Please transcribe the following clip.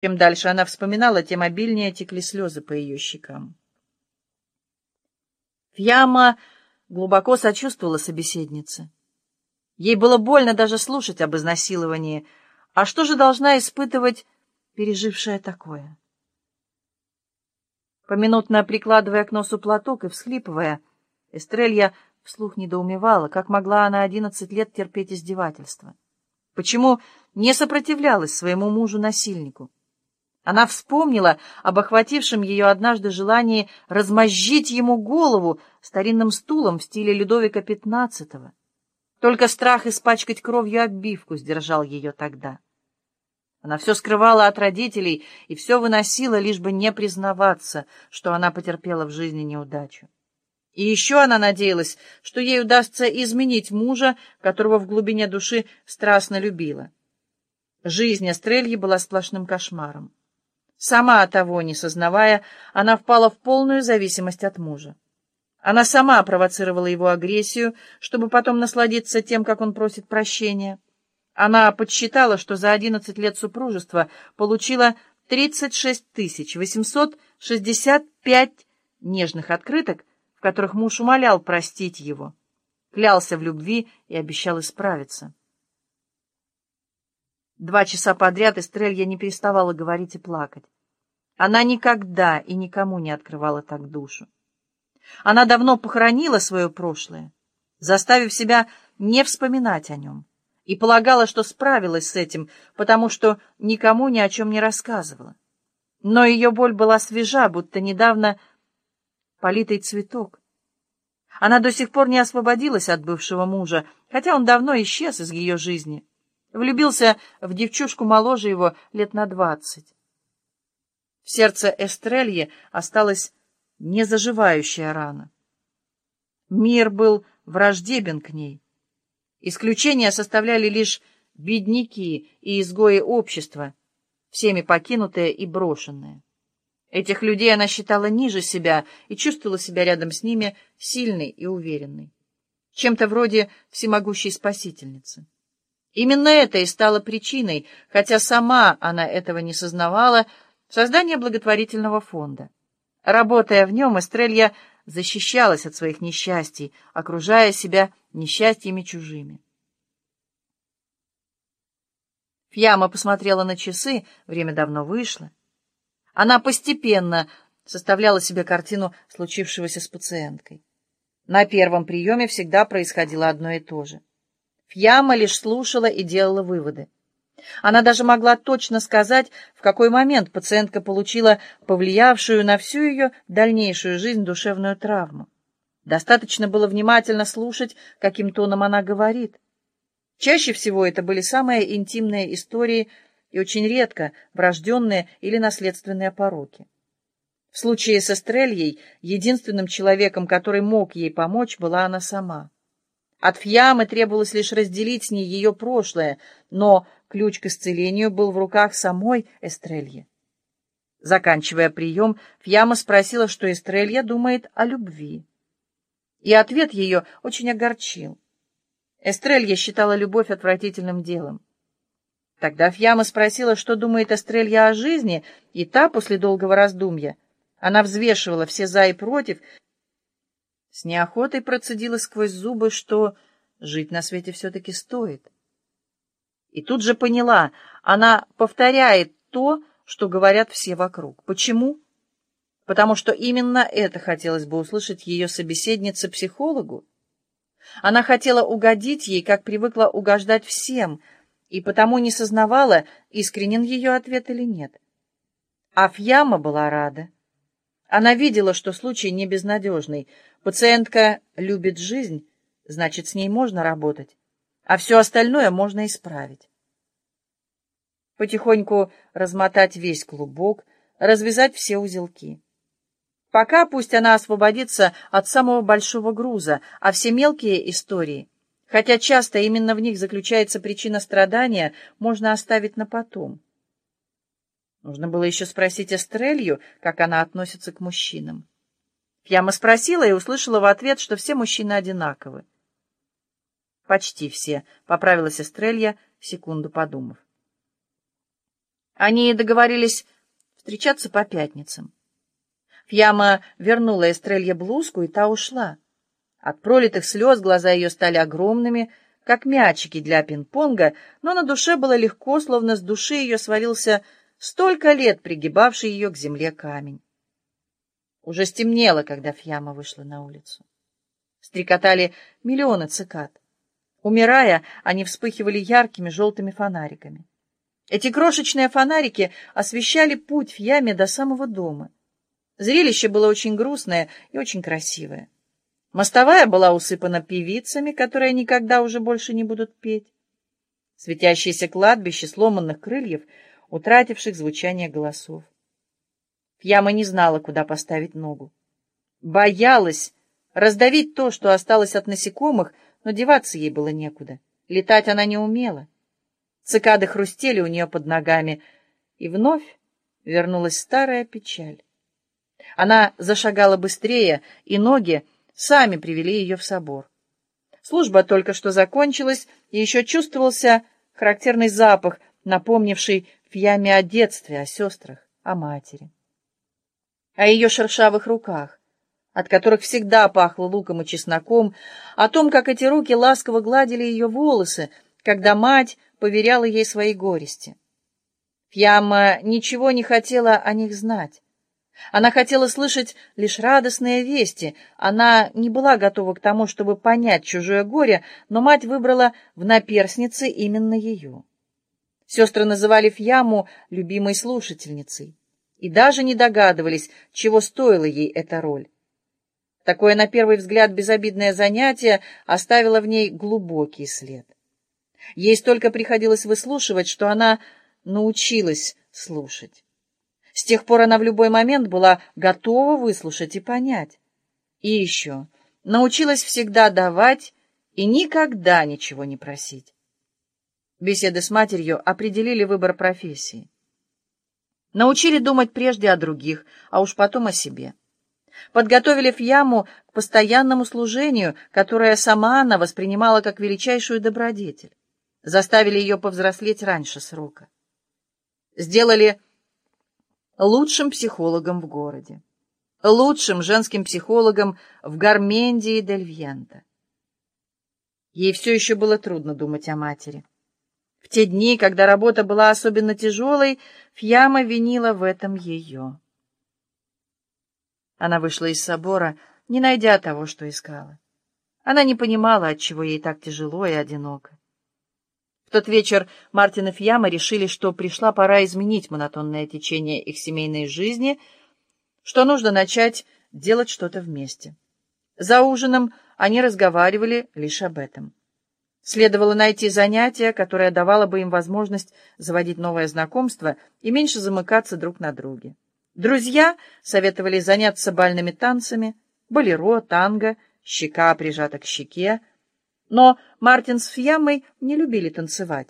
Чем дальше она вспоминала, тем обильнее текли слезы по ее щекам. Фьяма глубоко сочувствовала собеседнице. Ей было больно даже слушать об изнасиловании. А что же должна испытывать пережившая такое? Поминутно прикладывая к носу платок и всхлипывая, Эстрелья вслух недоумевала, как могла она одиннадцать лет терпеть издевательства. Почему не сопротивлялась своему мужу-насильнику? Она вспомнила об охватившем ее однажды желании размозжить ему голову старинным стулом в стиле Людовика XV. Только страх испачкать кровью обивку сдержал ее тогда. Она все скрывала от родителей и все выносила, лишь бы не признаваться, что она потерпела в жизни неудачу. И еще она надеялась, что ей удастся изменить мужа, которого в глубине души страстно любила. Жизнь Эстрельи была сплошным кошмаром. Сама того не сознавая, она впала в полную зависимость от мужа. Она сама провоцировала его агрессию, чтобы потом насладиться тем, как он просит прощения. Она подсчитала, что за 11 лет супружества получила 36 865 нежных открыток, в которых муж умолял простить его, клялся в любви и обещал исправиться. Два часа подряд Эстрелья не переставала говорить и плакать. Она никогда и никому не открывала так душу. Она давно похоронила свое прошлое, заставив себя не вспоминать о нем и полагала, что справилась с этим, потому что никому ни о чем не рассказывала. Но ее боль была свежа, будто недавно политый цветок. Она до сих пор не освободилась от бывшего мужа, хотя он давно исчез из ее жизни. Влюбился в девчушку моложе его лет на двадцать. В сердце Эстрельи осталась незаживающая рана. Мир был враждебен к ней. Исключения составляли лишь бедняки и изгои общества, всеми покинутые и брошенные. Этих людей она считала ниже себя и чувствовала себя рядом с ними сильной и уверенной, чем-то вроде всемогущей спасительницы. Именно это и стало причиной, хотя сама она этого не сознавала, создания благотворительного фонда. Работая в нем, Эстрелья защищалась от своих несчастий, окружая себя несчастьями чужими. Фьяма посмотрела на часы, время давно вышло. Она постепенно составляла себе картину случившегося с пациенткой. На первом приеме всегда происходило одно и то же. Фьяма лишь слушала и делала выводы. Она даже могла точно сказать, в какой момент пациентка получила повлиявшую на всю ее дальнейшую жизнь душевную травму. Достаточно было внимательно слушать, каким тоном она говорит. Чаще всего это были самые интимные истории и очень редко врожденные или наследственные пороки. В случае с Эстрельей единственным человеком, который мог ей помочь, была она сама. От Фьямы требовалось лишь разделить с ней ее прошлое, но ключ к исцелению был в руках самой Эстрельи. Заканчивая прием, Фьяма спросила, что Эстрелья думает о любви. И ответ ее очень огорчил. Эстрелья считала любовь отвратительным делом. Тогда Фьяма спросила, что думает Эстрелья о жизни, и та, после долгого раздумья, она взвешивала все «за» и «против», с неохотой процедила сквозь зубы, что жить на свете все-таки стоит. И тут же поняла, она повторяет то, что говорят все вокруг. Почему? Потому что именно это хотелось бы услышать ее собеседнице-психологу. Она хотела угодить ей, как привыкла угождать всем, и потому не сознавала, искренен ее ответ или нет. А Фьяма была рада. Она видела, что случай не безнадежный — Пациентка любит жизнь, значит, с ней можно работать, а все остальное можно исправить. Потихоньку размотать весь клубок, развязать все узелки. Пока пусть она освободится от самого большого груза, а все мелкие истории, хотя часто именно в них заключается причина страдания, можно оставить на потом. Нужно было еще спросить Эстрелью, как она относится к мужчинам. Прямо спросила и услышала в ответ, что все мужчины одинаковы. «Почти все», — поправилась Эстрелья, секунду подумав. Они договорились встречаться по пятницам. Фьяма вернула Эстрелье блузку, и та ушла. От пролитых слез глаза ее стали огромными, как мячики для пинг-понга, но на душе было легко, словно с души ее свалился столько лет пригибавший ее к земле камень. Уже стемнело, когда Фьяма вышла на улицу. Стрекотали миллионы цикад. Умирая, они вспыхивали яркими желтыми фонариками. Эти крошечные фонарики освещали путь в яме до самого дома. Зрелище было очень грустное и очень красивое. Мостовая была усыпана певицами, которые никогда уже больше не будут петь. Светящееся кладбище сломанных крыльев, утративших звучание голосов. Фьяма не знала, куда поставить ногу. Боялась раздавить то, что осталось от насекомых, но деваться ей было некуда. Летать она не умела. Цикады хрустели у нее под ногами, и вновь вернулась старая печаль. Она зашагала быстрее, и ноги сами привели ее в собор. Служба только что закончилась, и еще чувствовался характерный запах, напомнивший в яме о детстве, о сестрах, о матери. О ее шершавых руках, от которых всегда пахло луком и чесноком, о том, как эти руки ласково гладили ее волосы, когда мать поверяла ей свои горести. Фьяма ничего не хотела о них знать. Она хотела слышать лишь радостные вести. Она не была готова к тому, чтобы понять чужое горе, но мать выбрала в наперснице именно ее. Сестры называли Фьяму любимой слушательницей и даже не догадывались, чего стоила ей эта роль. Такое, на первый взгляд, безобидное занятие оставило в ней глубокий след. Ей столько приходилось выслушивать, что она научилась слушать. С тех пор она в любой момент была готова выслушать и понять. И еще научилась всегда давать и никогда ничего не просить. Беседы с матерью определили выбор профессии. Научили думать прежде о других, а уж потом о себе. Подготовили Фьяму к постоянному служению, которое сама она воспринимала как величайшую добродетель заставили ее повзрослеть раньше срока. Сделали лучшим психологом в городе, лучшим женским психологом в Гармендии дель Вьента. Ей все еще было трудно думать о матери. В те дни, когда работа была особенно тяжелой, Фьяма винила в этом ее. Она вышла из собора, не найдя того, что искала. Она не понимала, отчего ей так тяжело и одиноко. В тот вечер Мартин и Фьяма решили, что пришла пора изменить монотонное течение их семейной жизни, что нужно начать делать что-то вместе. За ужином они разговаривали лишь об этом. Следовало найти занятие, которое давало бы им возможность заводить новое знакомство и меньше замыкаться друг на друге. Друзья советовали заняться бальными танцами, болеро, танго, щека прижата к щеке, но Мартин с Фьямой не любили танцевать.